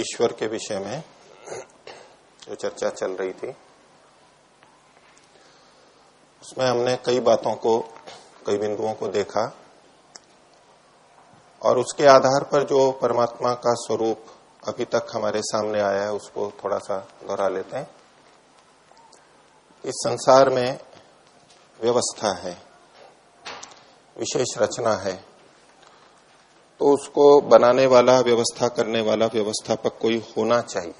ईश्वर के विषय में जो चर्चा चल रही थी, उसमें हमने कई बातों को, कई बिंदुओं को देखा और उसके आधार पर जो परमात्मा का स्वरूप अभी तक हमारे सामने आया है, उसको थोड़ा सा दोहरा लेते हैं। इस संसार में व्यवस्था है, विशेष रचना है तो उसको बनाने वाला, व्यवस्था करने वाला, व्यवस्थापक कोई होना चाहिए।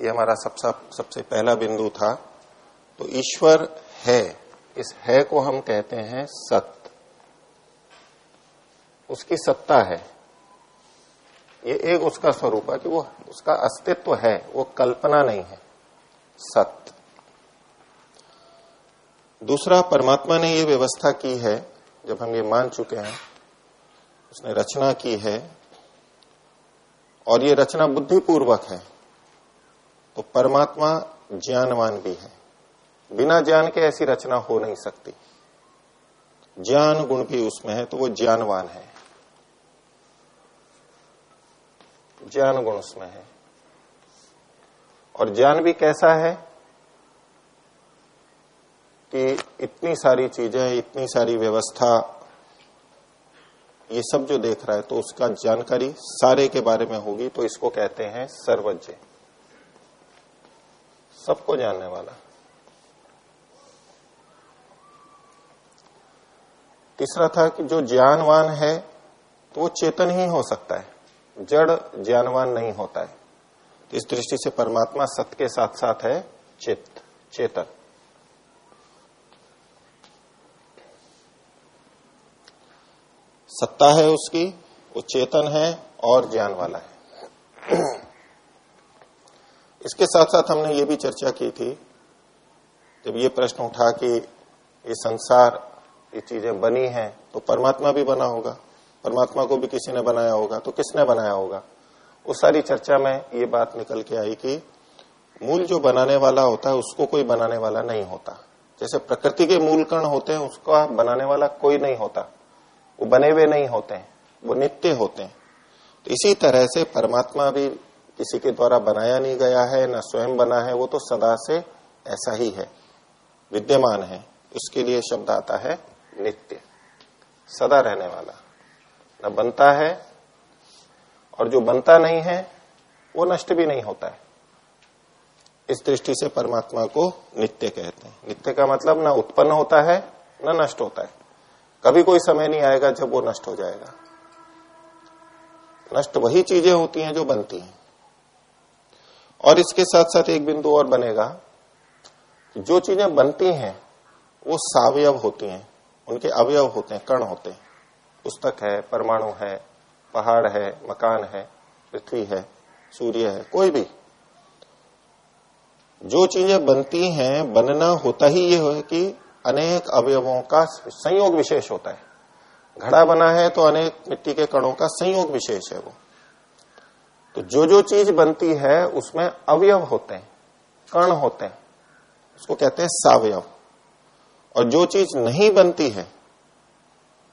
ये हमारा सबसे सबसे पहला बिंदु था। तो ईश्वर है, इस है को हम कहते हैं सत्य। उसकी सत्ता है। ये एक उसका स्वरूप है कि वो, उसका अस्तित्व है, वो कल्पना नहीं है। सत्य। दूसरा, परमात्मा ने ये व्यवस्था की है, जब हम ये मान चुके हैं उसने रचना की है और ये रचना बुद्धिपूर्वक है तो परमात्मा ज्ञानवान भी है। बिना ज्ञान के ऐसी रचना हो नहीं सकती। ज्ञान गुण भी उसमें है तो वो ज्ञानवान है। ज्ञान गुण उसमें है। और ज्ञान भी कैसा है कि इतनी सारी चीज़ें, इतनी सारी व्यवस्था ये सब जो देख रहा है तो उसका जानकारी सारे के बारे में होगी तो इसको कहते हैं सर्वज्ञ। सबको जानने वाला। तीसरा था कि जो ज्ञानवान है तो वो चेतन ही हो सकता है। जड़ ज्ञानवान नहीं होता है। इस दृष्टि से परमात्मा सत्य के साथ साथ है, चित्त, चेतन। सत्ता है उसकी, वो चेतन है और ज्ञान वाला है। इसके साथ साथ हमने ये भी चर्चा की थी, जब ये प्रश्न उठा कि ये संसार, ये चीज़ें बनी हैं तो परमात्मा भी बना होगा। परमात्मा को भी किसी ने बनाया होगा तो किसने बनाया होगा? उस सारी चर्चा में ये बात निकल के आई कि मूल जो बनाने वाला होता है, उसको कोई बनाने वाला नहीं होता। जैसे प्रकृति के मूल कण होते हैं, उसका बनाने वाला कोई नहीं होता। वो बने हुए नहीं होते हैं, वो नित्य होते हैं। तो इसी तरह से परमात्मा भी किसी के द्वारा बनाया नहीं गया है, ना स्वयं बना है, वो तो सदा से ऐसा ही है, विद्यमान है। उसके लिए शब्द आता है नित्य। सदा रहने वाला। न बनता है, और जो बनता नहीं है, वो नष्ट भी नहीं होता है। इस दृष्टि से परमात्मा को नित्य कहते हैं। नित्य का मतलब ना उत्पन्न होता है, ना नष्ट होता है। कभी कोई समय नहीं आएगा जब वो नष्ट हो जाएगा। नष्ट वही चीज़ें होती हैं जो बनती हैं। और इसके साथ साथ एक बिंदु और बनेगा। जो चीज़ें बनती हैं, वो सावयव होती हैं। उनके अवयव होते हैं, कण होते हैं। पुस्तक है, परमाणु है, पहाड़ है, मकान है, पृथ्वी है, सूर्य है, कोई भी। जो चीज़ें बनती हैं, बनना होता ही ये है कि अनेक अवयवों का संयोग विशेष होता है। घड़ा बना है तो अनेक मिट्टी के कणों का संयोग विशेष है वो। तो जो जो चीज़ बनती है, उसमें अवयव होते हैं, कण होते हैं। उसको कहते हैं सावयव। और जो चीज़ नहीं बनती है,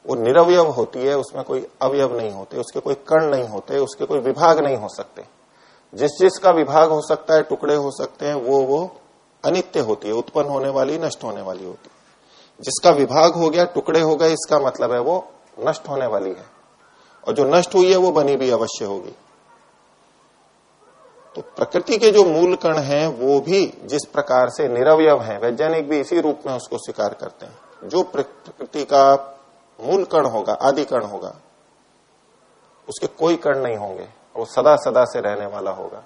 वो निरवयव होती है, उसमें कोई अवयव नहीं होते, उसके कोई कण नहीं होते, उसके कोई विभाग नहीं हो सकते। जिस जिसका विभाग हो सकता है, टुकड़े हो सकते हैं वो वो अनित्य होती है, उत्पन्न होने वाली, नष्ट होने वाली होती है। जिसका विभाग हो गया, टुकड़े हो गए, इसका मतलब है वो नष्ट होने वाली है। और जो नष्ट हुई है, वो बनी भी अवश्य होगी। तो प्रकृति के जो मूल कण हैं, वो भी जिस प्रकार से निरवयव हैं, वैज्ञानिक भी इसी रूप में उसको स्वीकार करते हैं। जो प्रकृति का मूल कण होगा, आदि कण होगा, उसके कोई कण नहीं होंगे, वो सदा सदा से रहने वाला होगा।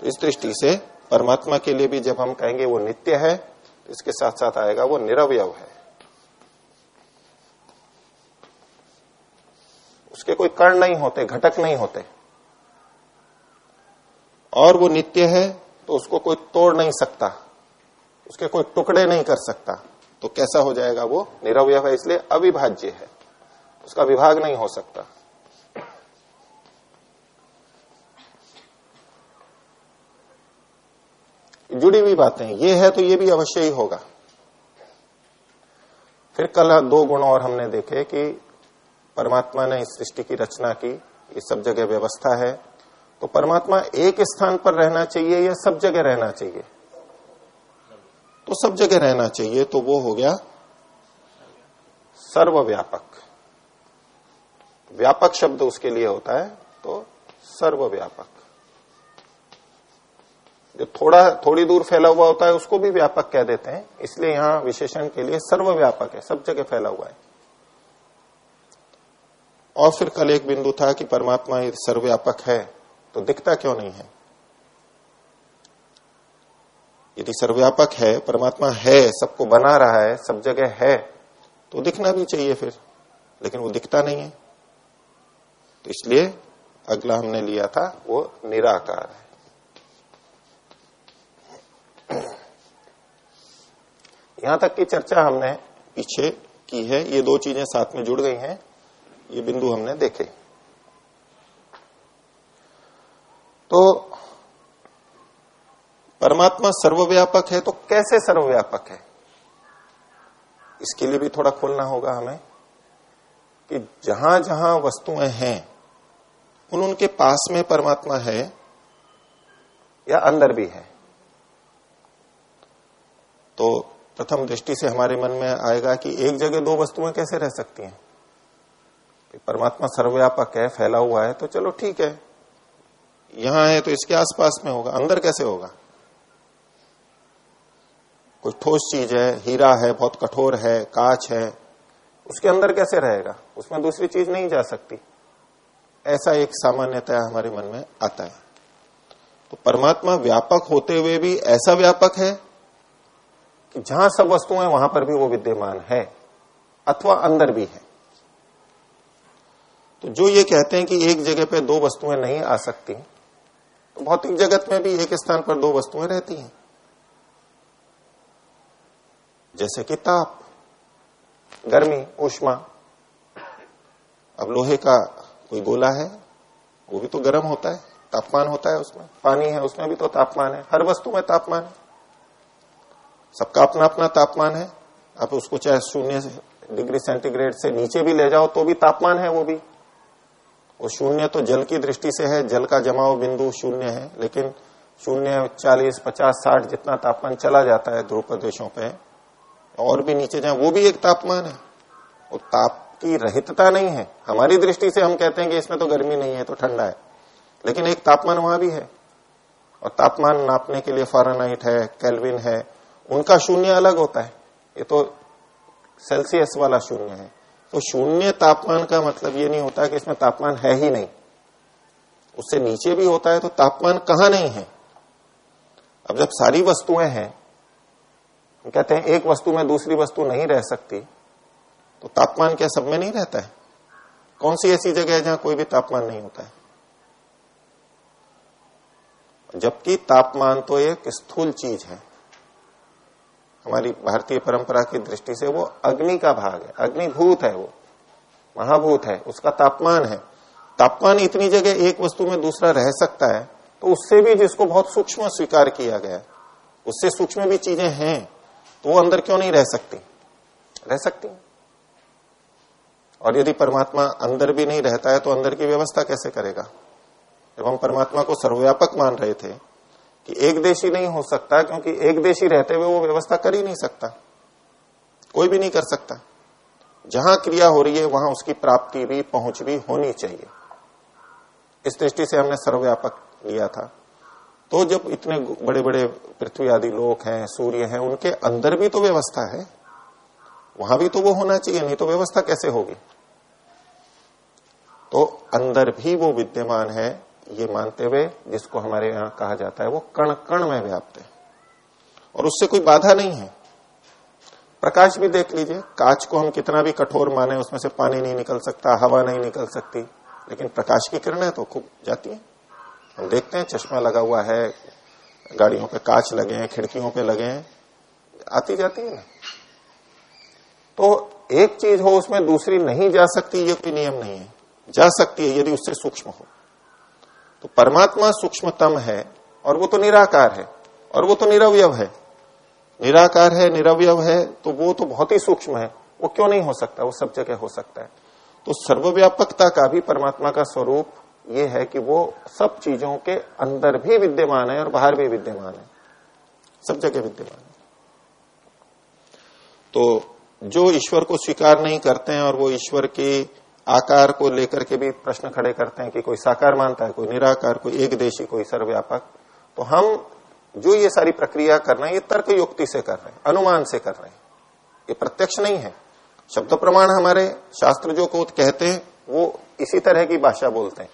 तो इस दृष्टि से परमात्मा के लिए भी जब हम कहेंगे वो नित्य है तो इसके साथ साथ आएगा वो निरवयव है। उसके कोई कर्ण नहीं होते, घटक नहीं होते। और वो नित्य है तो उसको कोई तोड़ नहीं सकता। उसके कोई टुकड़े नहीं कर सकता। तो कैसा हो जाएगा वो? निरवय है, इसलिए अविभाज्य है। उसका विभाग नहीं हो सकता। जुड़ी हुई बातें, ये है तो ये भी अवश्य ही होगा। फिर कल दो गुण और हमने देखे कि परमात्मा ने इस सृष्टि की रचना की, ये सब जगह व्यवस्था है। तो परमात्मा एक स्थान पर रहना चाहिए या सब जगह रहना चाहिए? तो सब जगह रहना चाहिए तो वो हो गया सर्वव्यापक। व्यापक शब्द उसके लिए होता है तो सर्वव्यापक। जो थोड़ा, थोड़ी दूर फैला हुआ होता है, उसको भी व्यापक कह देते हैं। इसलिए यहाँ विशेषण के लिए सर्वव्यापक है, सब जगह फैला हुआ है। और फिर कल एक बिंदु था कि परमात्मा सर्वव्यापक है तो दिखता क्यों नहीं है? यदि सर्वव्यापक है, परमात्मा है, सबको बना रहा है, सब जगह है तो दिखना भी चाहिए फिर, लेकिन वो दिखता नहीं है। तो इसलिए अगला हमने लिया था, वो निराकार है। यहाँ तक की चर्चा हमने पीछे की है, ये दो चीज़ें साथ में जुड़ गई हैं। ये बिंदु हमने देखे। तो परमात्मा सर्वव्यापक है तो कैसे सर्वव्यापक है? इसके लिए भी थोड़ा खोलना होगा हमें कि जहाँ जहाँ वस्तुएँ हैं, उन उनके पास में परमात्मा है या अंदर भी है। तो प्रथम दृष्टि से हमारे मन में आएगा कि एक जगह दो वस्तुएँ कैसे रह सकती हैं? परमात्मा सर्वव्यापक है, फैला हुआ है तो चलो ठीक है। यहाँ है तो इसके आसपास में होगा, अंदर कैसे होगा? कोई ठोस चीज़ है, हीरा है, बहुत कठोर है, कांच है, उसके अंदर कैसे रहेगा? उसमें दूसरी चीज़ नहीं जा सकती। ऐसा एक सामान्यतया हमारे मन में आता है। तो परमात्मा व्यापक होते हुए भी ऐसा व्यापक है कि जहाँ सब वस्तुएँ वहाँ पर भी वो विद्यमान है, अथवा अंदर भी है। तो जो ये कहते हैं कि एक जगह पे दो वस्तुएँ नहीं आ सकती तो भौतिक जगत में भी एक स्थान पर दो वस्तुएँ रहती हैं। जैसे कि ताप, गर्मी, उष्मा। अब लोहे का कोई गोला है, वो भी तो गर्म होता है, तापमान होता है उसमें। पानी है, उसमें भी तो तापमान है। हर वस्तु में तापमान है। सबका अपना अपना तापमान है। आप उसको चाहे शून्य डिग्री सेंटीग्रेड से नीचे भी ले जाओ तो भी तापमान है वो भी। वो शून्य तो जल की दृष्टि से है, जल का जमाव बिंदु शून्य है, लेकिन शून्य, चालीस, पचास, साठ जितना तापमान चला जाता है ध्रुव प्रदेशों पे, और भी नीचे जाए, वो भी एक तापमान है। वो ताप की रहितता नहीं है। हमारी दृष्टि से हम कहते हैं कि इसमें तो गर्मी नहीं है तो ठंडा है। लेकिन एक तापमान वहाँ भी है। और तापमान नापने के लिए फारानाइट है कैलविन है, उनका शून्य अलग होता है। ये तो सेल्सियस वाला शून्य है। तो शून्य तापमान का मतलब ये नहीं होता कि इसमें तापमान है ही नहीं। उससे नीचे भी होता है तो तापमान कहाँ नहीं है? अब जब सारी वस्तुएँ हैं, हम कहते हैं एक वस्तु में दूसरी वस्तु नहीं रह सकती तो तापमान क्या सब में नहीं रहता है? कौन सी ऐसी जगह है जहाँ कोई भी तापमान नहीं होता है? जबकि तापमान तो एक स्थूल चीज़ है। हमारी भारतीय परंपरा की दृष्टि से वो अग्नि का भाग है, अग्निभूत है वो, महाभूत है, उसका तापमान है। तापमान इतनी जगह एक वस्तु में दूसरा रह सकता है तो उससे भी जिसको बहुत सूक्ष्म स्वीकार किया गया, उससे सूक्ष्म भी चीज़ें हैं तो वो अंदर क्यों नहीं रह सकती? रह सकती। और यदि परमात्मा अंदर भी नहीं रहता है तो अंदर की व्यवस्था कैसे करेगा? जब हम परमात्मा को सर्वव्यापक मान रहे थे कि एक देशी नहीं हो सकता, क्योंकि एक देशी रहते हुए वो व्यवस्था कर ही नहीं सकता। कोई भी नहीं कर सकता। जहाँ क्रिया हो रही है, वहाँ उसकी प्राप्ति भी, पहुँच भी होनी चाहिए। इस दृष्टि से हमने सर्वव्यापक लिया था। तो जब इतने बड़े बड़े पृथ्वी आदि लोक हैं, सूर्य हैं, उनके अंदर भी तो व्यवस्था है। वहाँ भी तो वो होना चाहिए, नहीं तो व्यवस्था कैसे होगी? तो अंदर भी वो विद्यमान है ये मानते हुए जिसको हमारे यहाँ कहा जाता है वो कण कण में व्याप्त है। और उससे कोई बाधा नहीं है। प्रकाश भी देख लीजिए, कांच को हम कितना भी कठोर माने, उसमें से पानी नहीं निकल सकता, हवा नहीं निकल सकती, लेकिन प्रकाश की किरणें तो खूब जाती है। हम देखते हैं, चश्मा लगा हुआ है, गाड़ियों पे कांच लगे हैं, खिड़कियों पे लगे हैं, आती जाती है। ना तो एक चीज़ हो, उसमें दूसरी नहीं जा सकती, ये कोई नियम नहीं है। जा सकती है, यदि उससे सूक्ष्म हो। तो परमात्मा सूक्ष्मतम है और वो तो निराकार है और वो तो निरवयव है। निराकार है, निरवयव है तो वो तो बहुत ही सूक्ष्म है। वो क्यों नहीं हो सकता? वो सब जगह हो सकता है। तो सर्वव्यापकता का भी परमात्मा का स्वरूप ये है कि वो सब चीज़ों के अंदर भी विद्यमान है और बाहर भी विद्यमान है। सब जगह विद्यमान है। तो जो ईश्वर को स्वीकार नहीं करते हैं और वो ईश्वर के आकार को लेकर के भी प्रश्न खड़े करते हैं कि कोई साकार मानता है, कोई निराकार, कोई एक देशी, कोई सर्वव्यापक। तो हम जो ये सारी प्रक्रिया कर रहे हैं, ये तर्क युक्ति से कर रहे हैं, अनुमान से कर रहे हैं। ये प्रत्यक्ष नहीं है। शब्द प्रमाण हमारे शास्त्र जो को कहते हैं, वो इसी तरह की भाषा बोलते हैं।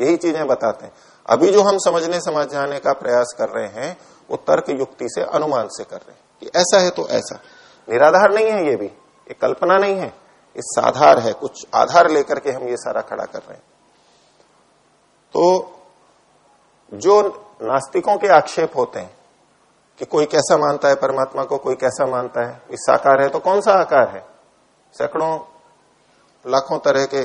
यही चीज़ें बताते हैं। अभी जो हम समझने, समझ जाने का प्रयास कर रहे हैं, वो तर्क युक्ति से, अनुमान से कर रहे हैं। कि ऐसा है तो ऐसा। निराधार नहीं है ये भी। ये कल्पना नहीं है। इस साधार है, कुछ आधार लेकर के हम ये सारा खड़ा कर रहे हैं। तो जो नास्तिकों के आक्षेप होते हैं कि कोई कैसा मानता है परमात्मा को, कोई कैसा मानता है, इस साकार है तो कौन सा आकार है? सैकड़ों, लाखों तरह के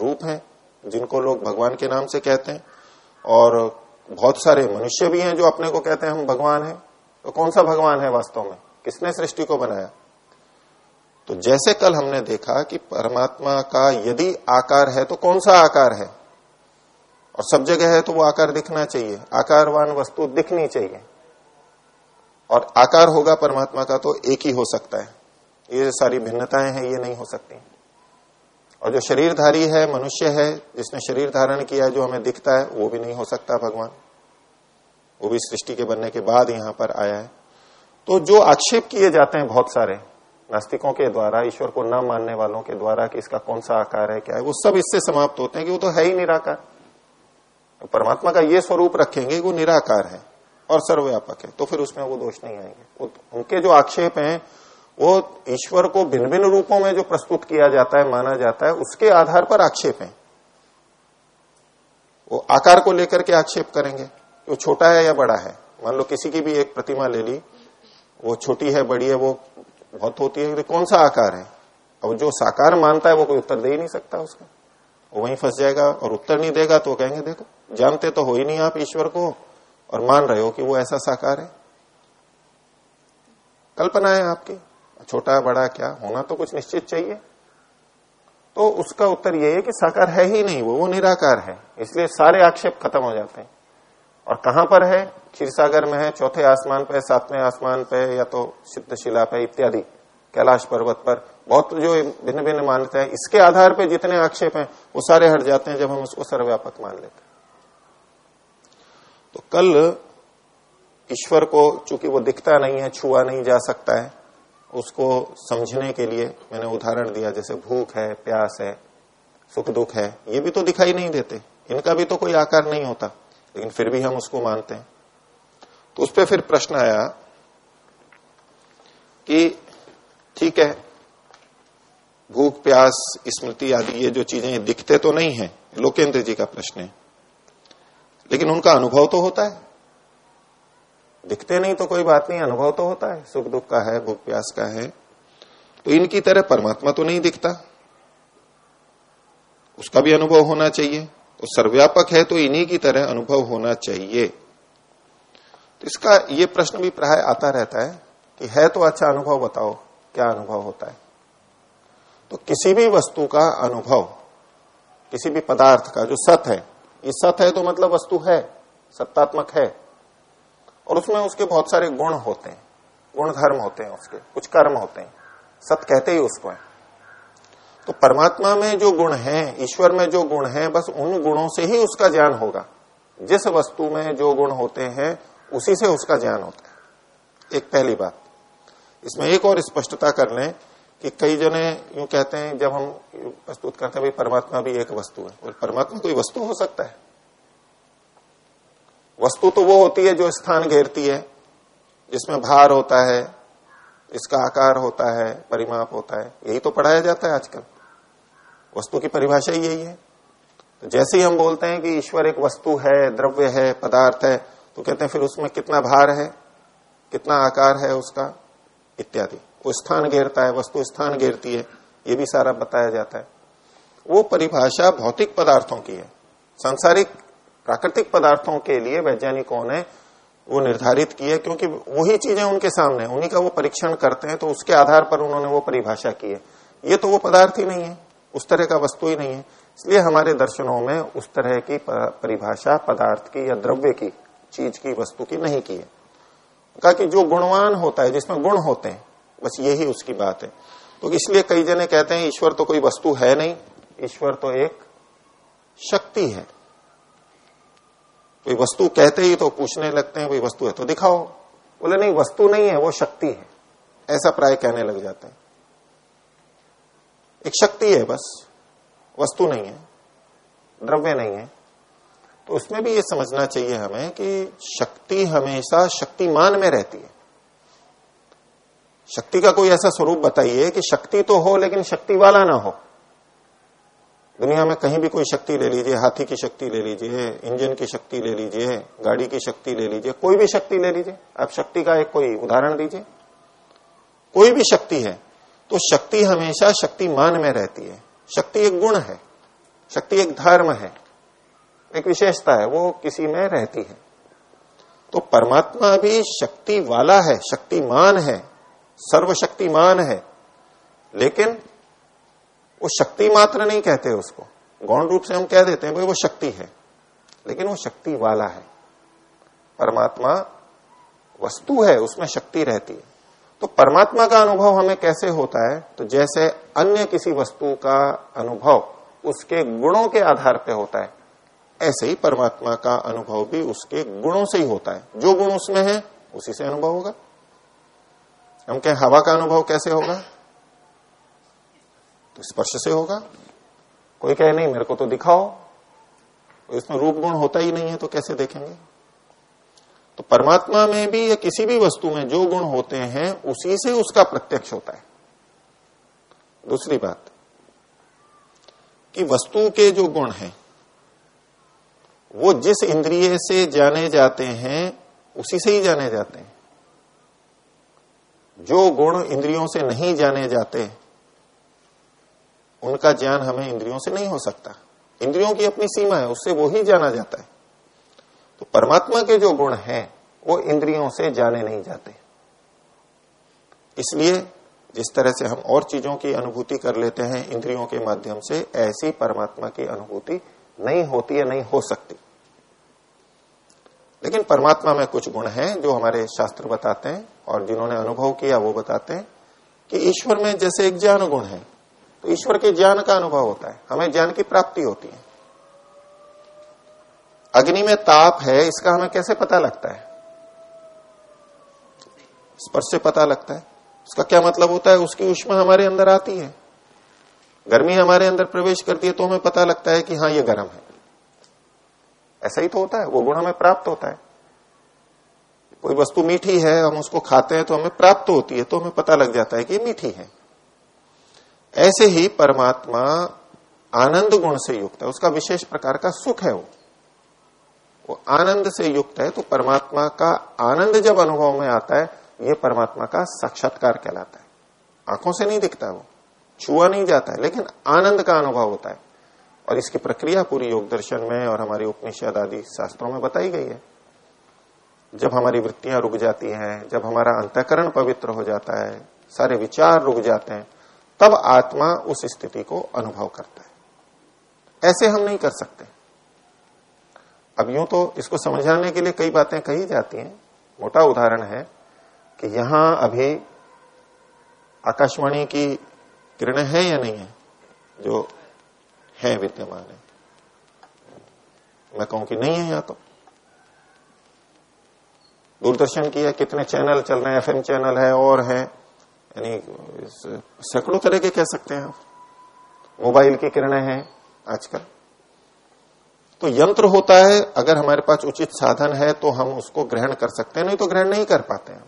रूप हैं जिनको लोग भगवान के नाम से कहते हैं, और बहुत सारे मनुष्य भी हैं जो अपने को कहते हैं हम भगवान हैं। तो कौन सा भगवान है वास्तव में? किसने सृष्टि को बनाया? तो जैसे कल हमने देखा कि परमात्मा का यदि आकार है तो कौन सा आकार है? और सब जगह है तो वो आकार दिखना चाहिए। आकारवान वस्तु दिखनी चाहिए। और आकार होगा परमात्मा का तो एक ही हो सकता है। ये सारी भिन्नताएँ हैं, ये नहीं हो सकती। और जो शरीरधारी है, मनुष्य है, जिसने शरीर धारण किया, जो हमें दिखता है, वो भी नहीं हो सकता भगवान। वो भी सृष्टि के बनने के बाद यहाँ पर आया है। तो जो आक्षेप किए जाते हैं बहुत सारे नास्तिकों के द्वारा, ईश्वर को न मानने वालों के द्वारा कि इसका कौन सा आकार है, क्या है, वो सब इससे समाप्त होते हैं कि वो तो है ही निराकार। तो परमात्मा का ये स्वरूप रखेंगे वो निराकार है और सर्वव्यापक है तो फिर उसमें वो दोष नहीं आएँगे। उनके जो आक्षेप हैं, वो ईश्वर को भिन्न भिन्न रूपों में जो प्रस्तुत किया जाता है, माना जाता है, उसके आधार पर आक्षेप है। वो आकार को लेकर के आक्षेप करेंगे वो छोटा है या बड़ा है। मान लो किसी की भी एक प्रतिमा ले ली, वो छोटी है, बड़ी है, वो बहुत होती है। कौन सा आकार है? अब जो साकार मानता है, वो कोई उत्तर दे ही नहीं सकता उसका। वो वहीं फंस जाएगा और उत्तर नहीं देगा तो कहेंगे, देखो, जानते तो हो ही नहीं आप ईश्वर को और मान रहे हो कि वो ऐसा साकार है। कल्पना है आपकी, छोटा, बड़ा, क्या? होना तो कुछ निश्चित चाहिए। तो उसका उत्तर यह है कि साकार है ही नहीं, वो वो निराकार है। इसलिए सारे आक्षेप खत्म हो जाते हैं। और कहाँ पर है? क्षीरसागर में है, चौथे आसमान पे सातवें आसमान पे या तो सिद्धशिला पे इत्यादि। कैलाश पर्वत पर। बहुत जो भिन्न भिन्न मानते हैं, इसके आधार पे जितने आक्षेप हैं, वो सारे हट जाते हैं जब हम उसको सर्वव्यापक मान लेते हैं। तो कल ईश्वर को, चूँकि वो दिखता नहीं है, छुआ नहीं जा सकता है, उसको समझने के लिए मैंने उदाहरण दिया, जैसे भूख है, प्यास है सुख दुख है, ये भी तो दिखाई नहीं देते। इनका भी तो कोई आकार नहीं होता। लेकिन फिर भी हम उसको मानते हैं। तो उस पर फिर प्रश्न आया कि ठीक है, भूख, प्यास, स्मृति आदि ये जो चीज़ें दिखते तो नहीं है लोकेन्द्र जी का प्रश्न है। लेकिन उनका अनुभव तो होता है। दिखते नहीं तो कोई बात नहीं, अनुभव तो होता है। सुख दुख का है, भूख, प्यास का है। तो इनकी तरह परमात्मा तो नहीं दिखता। उसका भी अनुभव होना चाहिए। तो सर्वव्यापक है तो इन्हीं की तरह अनुभव होना चाहिए। तो इसका ये प्रश्न भी प्राय आता रहता है कि है तो अच्छा अनुभव बताओ, क्या अनुभव होता है? तो किसी भी वस्तु का अनुभव, किसी भी पदार्थ का जो सत है, ये सत है तो मतलब वस्तु है, सत्तात्मक है। और उसमें उसके बहुत सारे गुण होते हैं, गुण धर्म होते हैं उसके, कुछ कर्म होते हैं सत कहते ही उसको है। तो परमात्मा में जो गुण है, ईश्वर में जो गुण है, बस उन गुणों से ही उसका ज्ञान होगा। जिस वस्तु में जो गुण होते हैं, उसी से उसका ज्ञान होता है। एक पहली बात। इसमें एक और स्पष्टता कर लें कि कई जने यूँ कहते हैं, जब हम प्रस्तुत करते हैं, भाई, परमात्मा भी एक वस्तु है, और परमात्मा कोई वस्तु हो सकता है। वस्तु तो वो होती है जो स्थान घेरती है, जिसमें भार होता है, इसका आकार होता है, परिमाप होता है, यही तो पढ़ाया जाता है आजकल। वस्तु की परिभाषा ही यही है। तो जैसे ही हम बोलते हैं कि ईश्वर एक वस्तु है, द्रव्य है, पदार्थ है तो कहते हैं, फिर उसमें कितना भार है, कितना आकार है उसका, इत्यादि। वो स्थान घेरता है, वस्तु स्थान घेरती है, ये भी सारा बताया जाता है। वो परिभाषा भौतिक पदार्थों की है। सांसारिक, प्राकृतिक पदार्थों के लिए वैज्ञानिकों ने वो निर्धारित की है, क्योंकि वही चीज़ें उनके सामने, उन्हीं का वो परीक्षण करते हैं तो उसके आधार पर उन्होंने वो परिभाषा की है। ये तो वो पदार्थ ही नहीं है। उस तरह का वस्तु ही नहीं है। इसलिए हमारे दर्शनों में उस तरह की परिभाषा, पदार्थ की या द्रव्य की, चीज़ की, वस्तु की नहीं की है। कहा कि जो गुणवान होता है, जिसमें गुण होते हैं, बस यही उसकी बात है। तो इसलिए कई जने कहते हैं, ईश्वर तो कोई वस्तु है नहीं, ईश्वर तो एक शक्ति है। कोई वस्तु कहते ही तो पूछने लगते हैं, कोई वस्तु है तो दिखाओ। बोले, नहीं, वस्तु नहीं है, वो शक्ति है। ऐसा प्राय कहने लग जाते हैं। एक शक्ति है बस, वस्तु नहीं है, द्रव्य नहीं है। तो उसमें भी ये समझना चाहिए हमें कि शक्ति हमेशा शक्तिमान में रहती है। शक्ति का कोई ऐसा स्वरूप बताइए कि शक्ति तो हो लेकिन शक्ति वाला ना हो। दुनिया में कहीं भी कोई शक्ति ले लीजिए, हाथी की शक्ति ले लीजिए, इंजन की शक्ति ले लीजिए, गाड़ी की शक्ति ले लीजिए, कोई भी शक्ति ले लीजिए। आप शक्ति का एक कोई उदाहरण दीजिए। कोई भी शक्ति है तो शक्ति हमेशा शक्तिमान में रहती है। शक्ति एक गुण है। शक्ति एक धर्म है। एक विशेषता है, वो किसी में रहती है। तो परमात्मा भी शक्ति वाला है, शक्तिमान है, सर्वशक्तिमान है। लेकिन वो शक्ति मात्र नहीं कहते उसको। गौण रूप से हम कह देते हैं, भाई वो शक्ति है। लेकिन वो शक्ति वाला है। परमात्मा वस्तु है, उसमें शक्ति रहती है। तो परमात्मा का अनुभव हमें कैसे होता है? तो जैसे अन्य किसी वस्तु का अनुभव उसके गुणों के आधार पर होता है, ऐसे ही परमात्मा का अनुभव भी उसके गुणों से ही होता है। जो गुण उसमें है, उसी से अनुभव होगा। हम कहें, हवा का अनुभव कैसे होगा? तो स्पर्श से होगा। कोई कहे, नहीं, मेरे को तो दिखाओ। इसमें रूप गुण होता ही नहीं है तो कैसे देखेंगे? तो परमात्मा में भी या किसी भी वस्तु में जो गुण होते हैं, उसी से उसका प्रत्यक्ष होता है। दूसरी बात, कि वस्तु के जो गुण हैं, वो जिस इंद्रिय से जाने जाते हैं, उसी से ही जाने जाते हैं। जो गुण इंद्रियों से नहीं जाने जाते, उनका ज्ञान हमें इंद्रियों से नहीं हो सकता। इंद्रियों की अपनी सीमा है, उससे वो ही जाना जाता है। तो परमात्मा के जो गुण हैं, वो इंद्रियों से जाने नहीं जाते। इसलिए जिस तरह से हम और चीज़ों की अनुभूति कर लेते हैं, इंद्रियों के माध्यम से, ऐसी परमात्मा की अनुभूति नहीं होती या नहीं हो सकती। लेकिन परमात्मा में कुछ गुण हैं जो हमारे शास्त्र बताते हैं, और जिन्होंने अनुभव किया वो बताते हैं कि ईश्वर में जैसे एक ज्ञान गुण है तो ईश्वर के ज्ञान का अनुभव होता है। हमें ज्ञान की प्राप्ति होती है। अग्नि में ताप है, इसका हमें कैसे पता लगता है? स्पर्श से पता लगता है। उसका क्या मतलब होता है? उसकी उष्मा हमारे अंदर आती है। गर्मी हमारे अंदर प्रवेश करती है तो हमें पता लगता है कि हाँ ये गर्म है। ऐसा ही तो होता है। वो गुण हमें प्राप्त होता है। कोई वस्तु मीठी है, हम उसको खाते हैं तो हमें प्राप्त होती है तो हमें पता लग जाता है कि मीठी है। ऐसे ही परमात्मा आनंद गुण से युक्त है। उसका विशेष प्रकार का सुख है वो। वो आनंद से युक्त है तो परमात्मा का आनंद जब अनुभव में आता है, ये परमात्मा का साक्षात्कार कहलाता है। आँखों से नहीं दिखता वो, छुआ नहीं जाता है, लेकिन आनंद का अनुभव होता है। और इसकी प्रक्रिया पूरी योग दर्शन में और हमारे उपनिषद आदि शास्त्रों में बताई गई है। जब हमारी वृत्तियाँ रुक जाती हैं, जब हमारा अंतकरण पवित्र हो जाता है, सारे विचार रुक जाते हैं, तब आत्मा उस स्थिति को अनुभव करता है। ऐसे हम नहीं कर सकते। अब यूँ तो इसको समझाने के लिए कई बातें कही जाती हैं। मोटा उदाहरण है कि यहाँ अभी आकाशवाणी की किरण है या नहीं है? जो है विद्यमान है। मैं कहूँ कि नहीं है यहाँ तो। दूरदर्शन की है कितने चैनल चल रहे हैं, एफएम चैनल है, और है, यानी सैकड़ों तरह के कह सकते हैं आप। मोबाइल की किरणें हैं आजकल। तो यंत्र होता है, अगर हमारे पास उचित साधन है तो हम उसको ग्रहण कर सकते हैं, नहीं तो ग्रहण नहीं कर पाते हैं।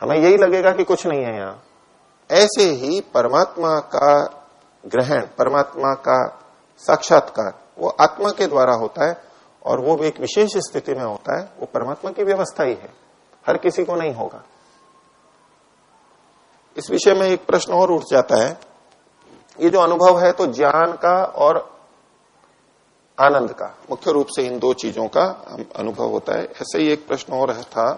हमें यही लगेगा कि कुछ नहीं है यहाँ। ऐसे ही परमात्मा का ग्रहण, परमात्मा का साक्षात्कार, वो आत्मा के द्वारा होता है, और वो भी एक विशेष स्थिति में होता है, वो परमात्मा की व्यवस्था ही है। हर किसी को नहीं होगा। इस विषय में एक प्रश्न और उठ जाता है। ये जो अनुभव है तो ज्ञान का और आनंद का, मुख्य रूप से इन दो चीज़ों का अनुभव होता है। ऐसे ही एक प्रश्न और है था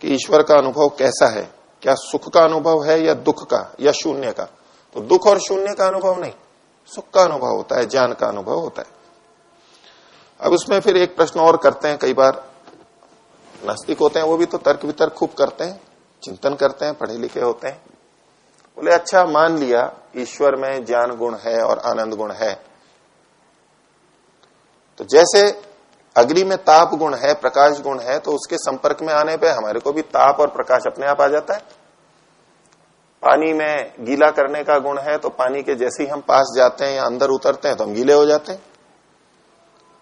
कि ईश्वर का अनुभव कैसा है? क्या सुख का अनुभव है या दुख का या शून्य का? तो दुख और शून्य का अनुभव नहीं, सुख का अनुभव होता है, ज्ञान का अनुभव होता है। अब उसमें फिर एक प्रश्न और करते हैं, कई बार नास्तिक होते हैं, वो भी तो तर्क वितर्क खूब करते हैं, चिंतन करते हैं, पढ़े लिखे होते हैं। बोले अच्छा मान लिया, ईश्वर में ज्ञान गुण है और आनंद गुण है तो जैसे अग्नि में ताप गुण है, प्रकाश गुण है तो उसके संपर्क में आने पे हमारे को भी ताप और प्रकाश अपने आप आ जाता है। पानी में गीला करने का गुण है तो पानी के जैसे ही हम पास जाते हैं या अंदर उतरते हैं तो हम गीले हो जाते हैं।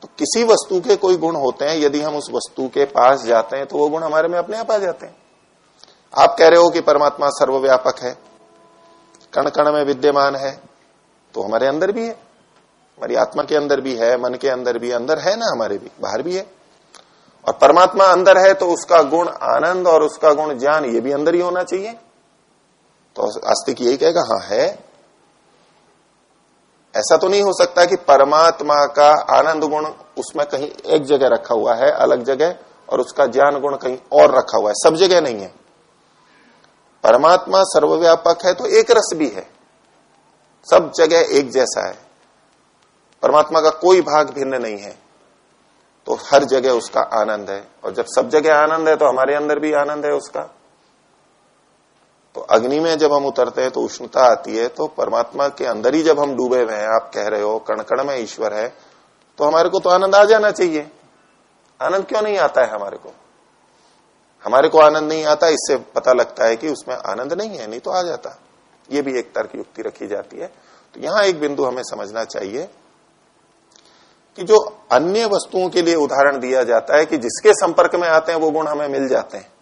तो किसी वस्तु के कोई गुण होते हैं, यदि हम उस वस्तु के पास जाते हैं तो वो गुण हमारे में अपने आप आ जाते हैं। आप कह रहे हो कि परमात्मा सर्वव्यापक है कण कण में विद्यमान है तो हमारे अंदर भी है। हमारी आत्मा के अंदर भी है, मन के अंदर भी, अंदर है ना हमारे भी, बाहर भी है। और परमात्मा अंदर है तो उसका गुण आनंद और उसका गुण ज्ञान ये भी अंदर ही होना चाहिए। तो आस्तिक यही कहेगा हाँ है। ऐसा तो नहीं हो सकता कि परमात्मा का आनंद गुण उसमें कहीं एक जगह रखा हुआ है, अलग जगह, और उसका ज्ञान गुण कहीं और रखा हुआ है। सब जगह नहीं है। परमात्मा सर्वव्यापक है तो एक रस भी है। सब जगह एक जैसा है। परमात्मा का कोई भाग भिन्न नहीं है। तो हर जगह उसका आनंद है। और जब सब जगह आनंद है तो हमारे अंदर भी आनंद है उसका। तो अग्नि में जब हम उतरते हैं तो उष्णता आती है तो परमात्मा के अंदर ही जब हम डूबे हुए हैं, आप कह रहे हो, कणकण में ईश्वर है तो हमारे को तो आनंद आ जाना चाहिए। आनंद क्यों नहीं आता है हमारे को? हमारे को आनंद नहीं आता, इससे पता लगता है कि उसमें आनंद नहीं है, नहीं तो आ जाता। ये भी एक तर्क युक्ति रखी जाती है। तो यहाँ एक बिंदु हमें समझना चाहिए कि जो अन्य वस्तुओं के लिए उदाहरण दिया जाता है कि जिसके संपर्क में आते हैं, वो गुण हमें मिल जाते हैं।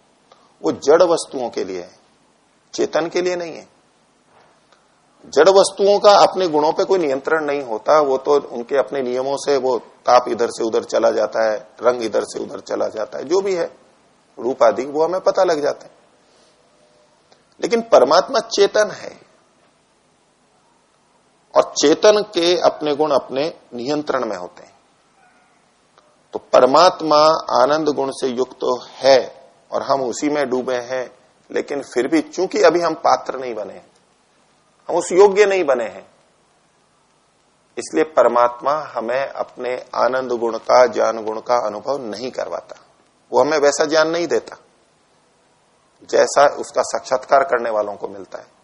वो जड़ वस्तुओं के लिए है। चेतन के लिए नहीं है। जड़ वस्तुओं का अपने गुणों पे कोई नियंत्रण नहीं होता। वो तो उनके अपने नियमों से वो ताप इधर से उधर चला जाता है, रंग इधर से उधर चला जाता है। जो भी है, रूप आदि, वो हमें पता लग जाते हैं। लेकिन परमात्मा चेतन है। और चेतन के अपने गुण अपने नियंत्रण में होते हैं। तो परमात्मा आनंद गुण से युक्त तो है और हम उसी में डूबे हैं, लेकिन फिर भी चूँकि अभी हम पात्र नहीं बने हम उस योग्य नहीं बने हैं, इसलिए परमात्मा हमें अपने आनंद गुण का, ज्ञान गुण का अनुभव नहीं करवाता। वो हमें वैसा ज्ञान नहीं देता, जैसा उसका साक्षात्कार करने वालों को मिलता है।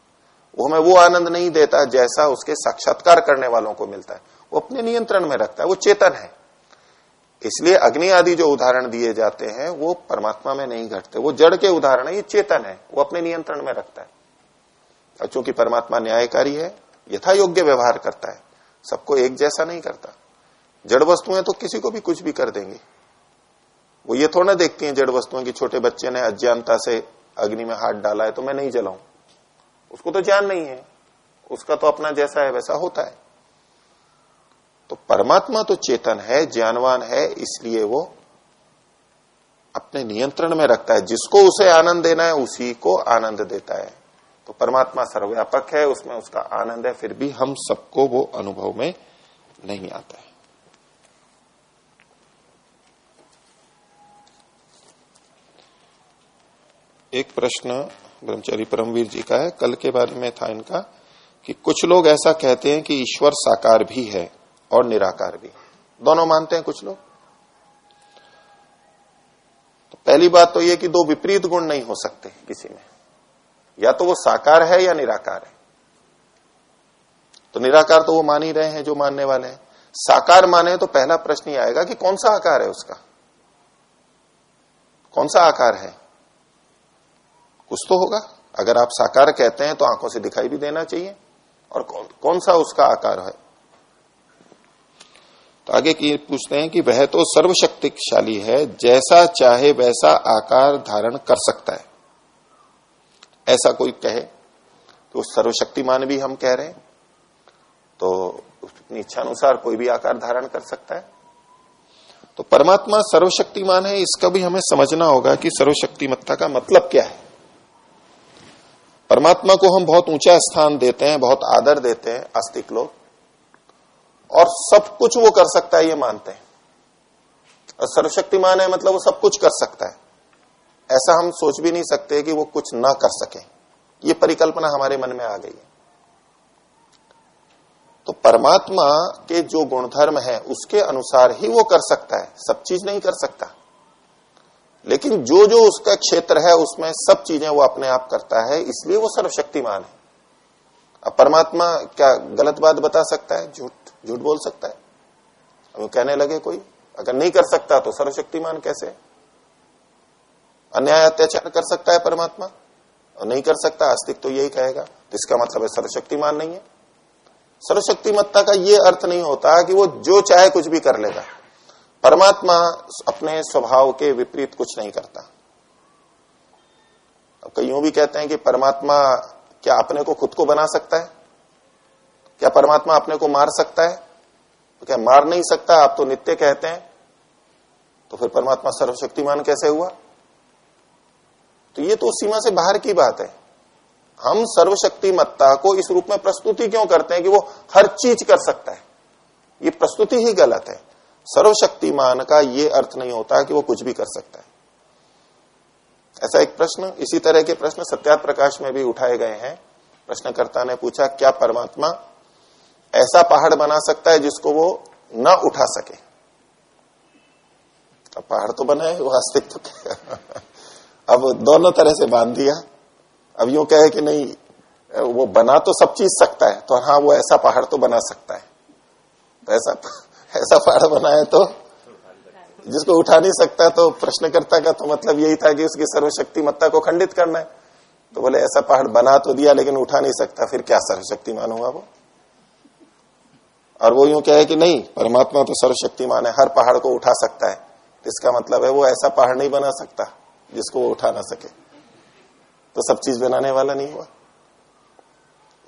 वो हमें वो आनंद नहीं देता जैसा उसके साक्षात्कार करने वालों को मिलता है। वो अपने नियंत्रण में रखता है, वो चेतन है। इसलिए अग्नि आदि जो उदाहरण दिए जाते हैं, वो परमात्मा में नहीं घटते। वो जड़ के उदाहरण है, ये चेतन है, वो अपने नियंत्रण में रखता है। और चूँकि परमात्मा न्यायकारी है, यथा योग्य व्यवहार करता है, सबको एक जैसा नहीं करता। जड़ वस्तुएँ तो किसी को भी कुछ भी कर देंगी। वो ये थोड़ा देखती हैं जड़ वस्तुएँ की, छोटे बच्चे ने अज्ञानता से अग्नि में हाथ डाला है तो मैं नहीं जलाऊं। उसको तो ज्ञान नहीं है। उसका तो अपना जैसा है, वैसा होता है। तो परमात्मा तो चेतन है, ज्ञानवान है, इसलिए वो अपने नियंत्रण में रखता है। जिसको उसे आनंद देना है, उसी को आनंद देता है। तो परमात्मा सर्वव्यापक है, उसमें उसका आनंद है, फिर भी हम सबको वो अनुभव में नहीं आता है। एक प्रश्न ब्रह्मचारी परमवीर जी का है, कल के बारे में था इनका, कि कुछ लोग ऐसा कहते हैं कि ईश्वर साकार भी है और निराकार भी दोनों मानते हैं कुछ लोग? तो पहली बात तो यह कि दो विपरीत गुण नहीं हो सकते किसी में। या तो वो साकार है या निराकार है। तो निराकार तो वो मान ही रहे हैं जो मानने वाले हैं। साकार माने तो पहला प्रश्न ही आएगा कि कौन सा आकार है उसका? कौन सा आकार है? कुछ तो होगा। अगर आप साकार कहते हैं तो आँखों से दिखाई भी देना चाहिए। और कौन, कौन सा उसका आकार है? तो आगे की पूछते हैं कि वह तो सर्वशक्तिशाली है जैसा चाहे वैसा आकार धारण कर सकता है। ऐसा कोई कहे तो सर्वशक्तिमान भी हम कह रहे हैं। तो अपनी इच्छा अनुसार कोई भी आकार धारण कर सकता है। तो परमात्मा सर्वशक्तिमान है इसका भी हमें समझना होगा कि सर्वशक्तिमत्ता का मतलब क्या है। परमात्मा को हम बहुत ऊँचा स्थान देते हैं, बहुत आदर देते हैं, आस्तिक लोग। और सब कुछ वो कर सकता है, ये मानते हैं। और सर्वशक्तिमान है मतलब वो सब कुछ कर सकता है। ऐसा हम सोच भी नहीं सकते कि वो कुछ ना कर सके। ये परिकल्पना हमारे मन में आ गई है। तो परमात्मा के जो गुणधर्म है, उसके अनुसार ही वो कर सकता है। सब चीज़ नहीं कर सकता। लेकिन जो जो उसका क्षेत्र है, उसमें सब चीज़ें वो अपने आप करता है, इसलिए वो सर्वशक्तिमान है। अब परमात्मा क्या गलत बात बता सकता है? झूठ झूठ बोल सकता है। अब कहने लगे कोई, अगर नहीं कर सकता तो सर्वशक्तिमान कैसे? अन्याय अत्याचार कर सकता है परमात्मा? और नहीं कर सकता, आस्तिक तो यही कहेगा। तो इसका मतलब है सर्वशक्तिमान नहीं है। सर्वशक्तिमत्ता का यह अर्थ नहीं होता कि वो जो चाहे कुछ भी कर लेगा। परमात्मा अपने स्वभाव के विपरीत कुछ नहीं करता। अब कई भी कहते हैं कि परमात्मा क्या अपने को खुद को बना सकता है? क्या परमात्मा अपने को मार सकता है? तो क्या मार नहीं सकता? आप तो नित्य कहते हैं। तो फिर परमात्मा सर्वशक्तिमान कैसे हुआ? तो ये तो सीमा से बाहर की बात है। हम सर्वशक्तिमत्ता को इस रूप में प्रस्तुति क्यों करते हैं कि वो हर चीज़ कर सकता है? ये प्रस्तुति ही गलत है। सर्वशक्तिमान का ये अर्थ नहीं होता कि वो कुछ भी कर सकता है। ऐसा एक प्रश्न, इसी तरह के प्रश्न सत्या प्रकाश में भी उठाए गए हैं। प्रश्नकर्ता ने पूछा, क्या परमात्मा ऐसा पहाड़ बना सकता है जिसको वो न उठा सके? अब पहाड़ तो बना है, वो अस्तित्व अब दोनों तरह से बाँध दिया। अब यू कहे कि नहीं, वो बना तो सब चीज़ सकता है तो हाँ वो ऐसा पहाड़ तो बना सकता है। तो ऐसा ऐसा पहाड़ बनाए तो? जिसको उठा नहीं सकता तो प्रश्नकर्ता का तो मतलब यही था कि उसकी सर्वशक्ति सर्वशक्तिमत्ता को खंडित करना है। तो बोले, ऐसा पहाड़ बना तो दिया, लेकिन उठा नहीं सकता, फिर क्या सर्वशक्तिमान हुआ वो? और वो यूँ कहे कि नहीं, परमात्मा तो सर्वशक्तिमान है, हर पहाड़ को उठा सकता है। तो इसका मतलब है वो ऐसा पहाड़ नहीं बना सकता, जिसको वो उठा ना सके। तो सब चीज़ बनाने वाला नहीं हुआ।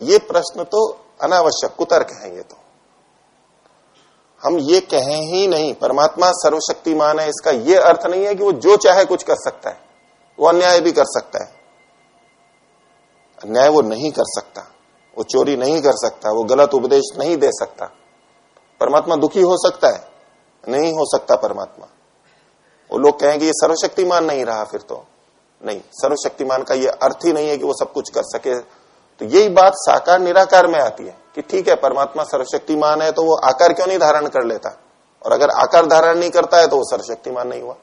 ये प्रश्न तो अनावश्यक, कुतर्क है ये तो। हम ये कहें ही नहीं, परमात्मा सर्वशक्तिमान है, इसका ये अर्थ नहीं है कि वो जो चाहे कुछ कर सकता है। वो अन्याय भी कर सकता है। अन्याय वो नहीं कर सकता, वो चोरी नहीं कर सकता, वो गलत उपदेश नहीं दे सकता। परमात्मा दुखी हो सकता है, नहीं हो सकता परमात्मा। वो लोग कहेंगे, ये सर्वशक्तिमान नहीं रहा फिर तो। नहीं, सर्वशक्तिमान का ये अर्थ ही नहीं है कि वो सब कुछ कर सके। तो यही बात साकार निराकार में आती है। कि ठीक है, परमात्मा सर्वशक्तिमान है तो वो आकार क्यों नहीं धारण कर लेता? और अगर आकार धारण नहीं करता है तो वो सर्वशक्तिमान नहीं हुआ।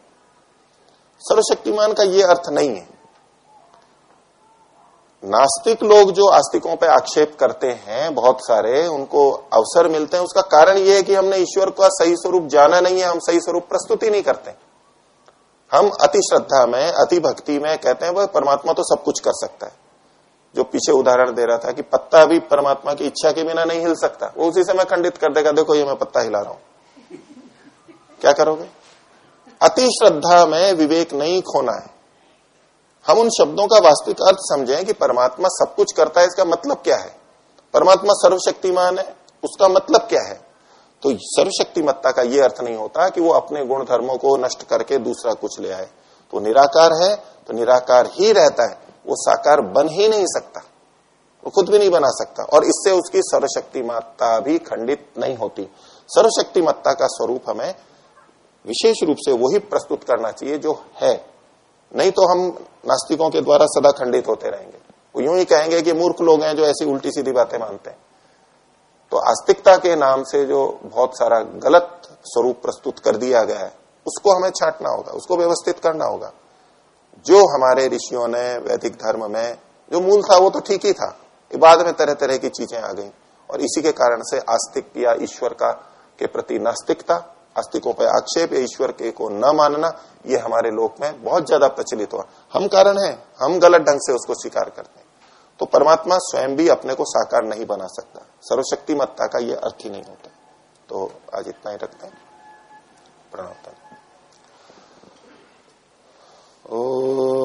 सर्वशक्तिमान का ये अर्थ नहीं है। नास्तिक लोग जो आस्तिकों पर आक्षेप करते हैं, बहुत सारे, उनको अवसर मिलते हैं। उसका कारण यह है कि हमने ईश्वर का सही स्वरूप जाना नहीं है, हम सही स्वरूप प्रस्तुति नहीं करते। हम अति श्रद्धा में, अति भक्ति में कहते हैं, वह परमात्मा तो सब कुछ कर सकता है। जो पीछे उदाहरण दे रहा था कि पत्ता भी परमात्मा की इच्छा के बिना नहीं हिल सकता, वो उसी समय खंडित कर देगा, देखो ये मैं पत्ता हिला रहा हूँ। क्या करोगे? अति श्रद्धा में विवेक नहीं खोना है। हम उन शब्दों का वास्तविक अर्थ समझें कि परमात्मा सब कुछ करता है, इसका मतलब क्या है? परमात्मा सर्वशक्तिमान है, उसका मतलब क्या है? तो सर्वशक्तिमत्ता का यह अर्थ नहीं होता कि वो अपने गुण धर्मों को नष्ट करके दूसरा कुछ ले आए। तो निराकार है तो निराकार ही रहता है। वो साकार बन ही नहीं सकता। वो खुद भी नहीं बना सकता। और इससे उसकी सर्वशक्तिमत्ता भी खंडित नहीं होती। सर्वशक्तिमत्ता का स्वरूप हमें विशेष रूप से वही प्रस्तुत करना चाहिए जो है। नहीं तो हम नास्तिकों के द्वारा सदा खंडित होते रहेंगे। वो यूँ ही कहेंगे कि मूर्ख लोग हैं जो ऐसी उल्टी सीधी बातें मानते हैं। तो आस्तिकता के नाम से जो बहुत सारा गलत स्वरूप प्रस्तुत कर दिया गया है, उसको हमें छाटना होगा, उसको व्यवस्थित करना होगा। जो हमारे ऋषियों ने वैदिक धर्म में जो मूल था, वो तो ठीक ही था। बाद में तरह तरह की चीज़ें आ गई। और इसी के कारण से आस्तिक या ईश्वर का, के प्रति नास्तिकता, आस्तिकों पर आक्षेप या ईश्वर के को न मानना, ये हमारे लोक में बहुत ज़्यादा प्रचलित हुआ। हम कारण है, हम गलत ढंग से उसको स्वीकार करते हैं। तो परमात्मा स्वयं भी अपने को साकार नहीं बना सकता। सर्वशक्ति मत्ता का ये अर्थ ही नहीं होता। तो आज इतना ही रखते हैं। प्रणवता Oh.